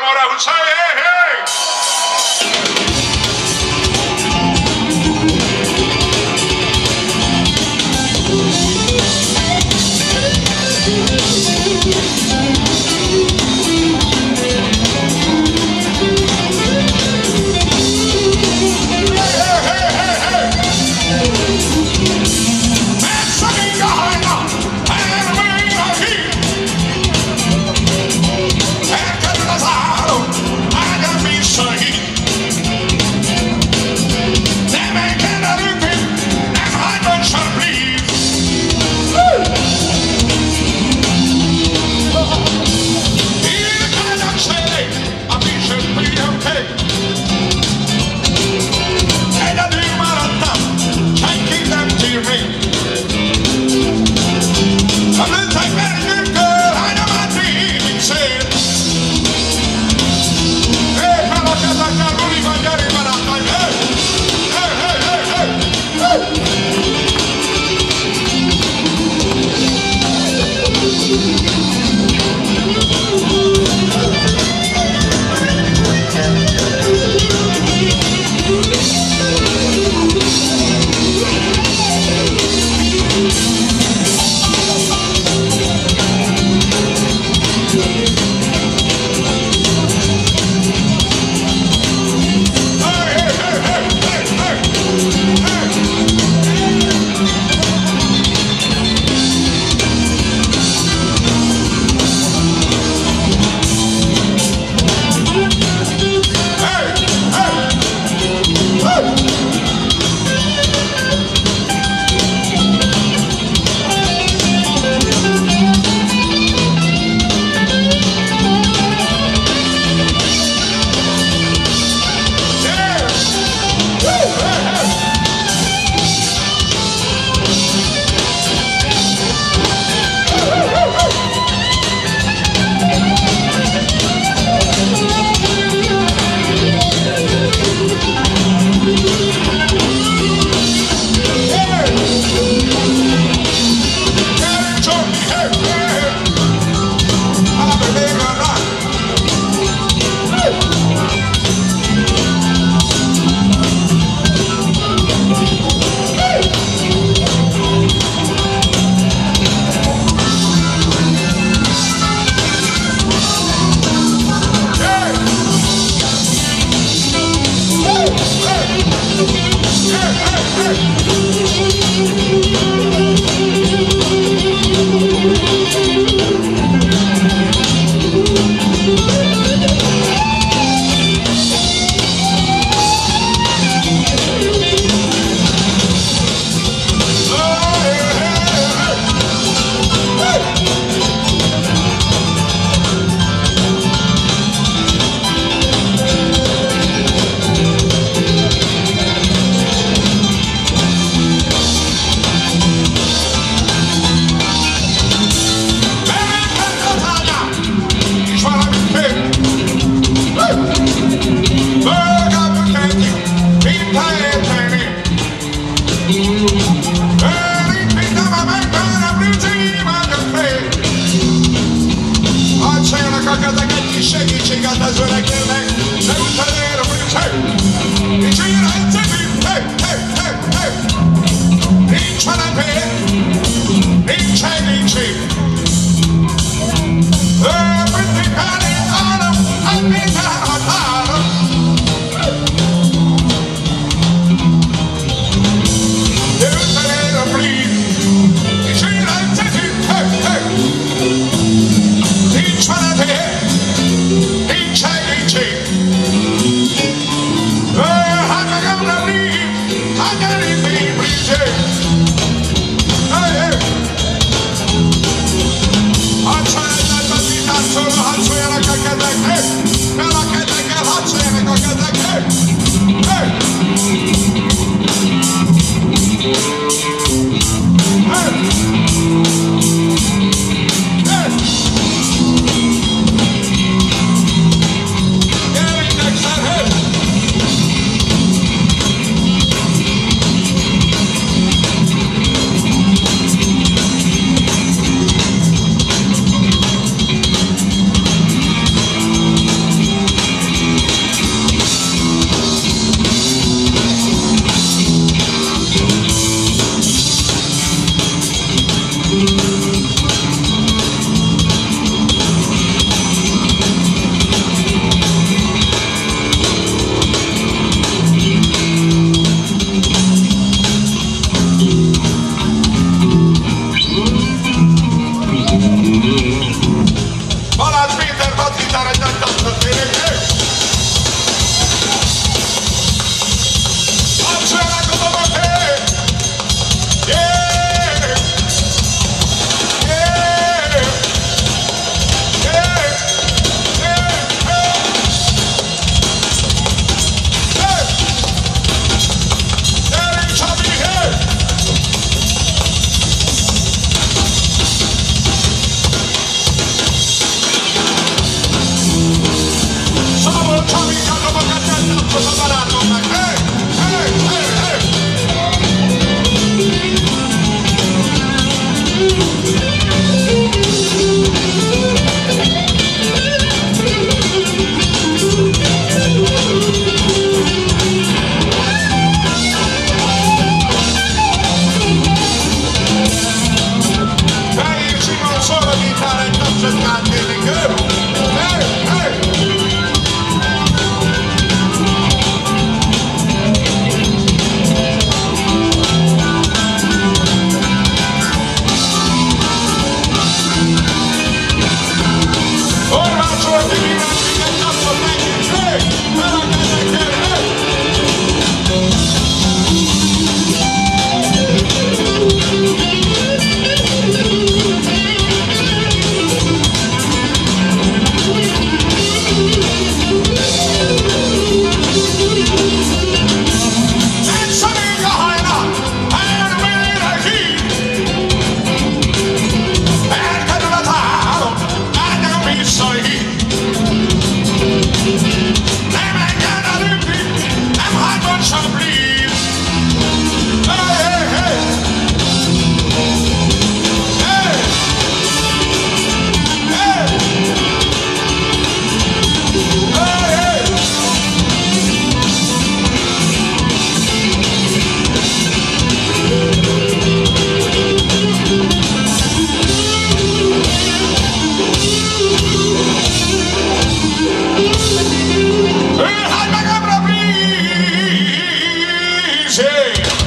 what I Everything los aparatos. Cheio!